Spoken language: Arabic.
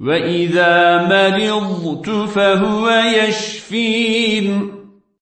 وإذا مرضت فهو يشفين